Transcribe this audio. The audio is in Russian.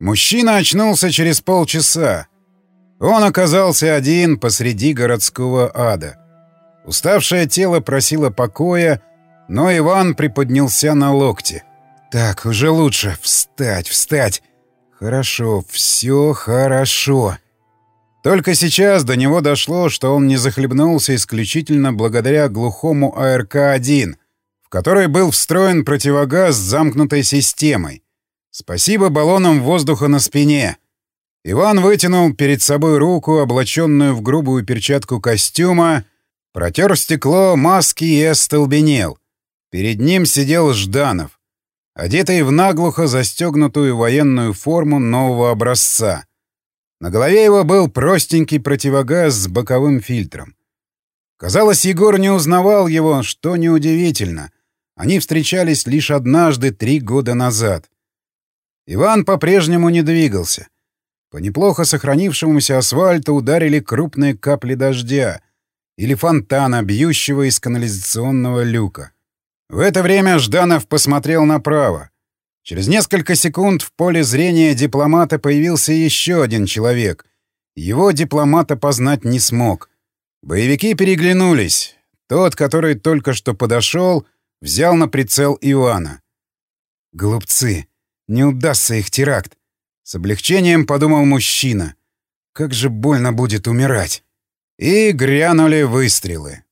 Мужчина очнулся через полчаса. Он оказался один посреди городского ада. Уставшее тело просило покоя, но Иван приподнялся на локте. «Так, уже лучше. Встать, встать. Хорошо, все хорошо». Только сейчас до него дошло, что он не захлебнулся исключительно благодаря глухому АРК-1, в который был встроен противогаз с замкнутой системой. Спасибо баллонам воздуха на спине. Иван вытянул перед собой руку, облаченную в грубую перчатку костюма, протер стекло маски и остолбенел. Перед ним сидел Жданов, одетый в наглухо застегнутую военную форму нового образца — на голове его был простенький противогаз с боковым фильтром. Казалось, Егор не узнавал его, что неудивительно. Они встречались лишь однажды три года назад. Иван по-прежнему не двигался. По неплохо сохранившемуся асфальту ударили крупные капли дождя или фонтана, бьющего из канализационного люка. В это время Жданов посмотрел направо. Через несколько секунд в поле зрения дипломата появился еще один человек. Его дипломата познать не смог. Боевики переглянулись. Тот, который только что подошел, взял на прицел Ивана. «Глупцы! Не удастся их теракт!» С облегчением подумал мужчина. «Как же больно будет умирать!» И грянули выстрелы.